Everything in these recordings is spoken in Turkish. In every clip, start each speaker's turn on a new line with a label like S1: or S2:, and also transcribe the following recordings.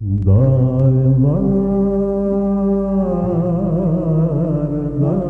S1: Dağlar, dağlar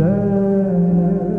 S1: Yeah.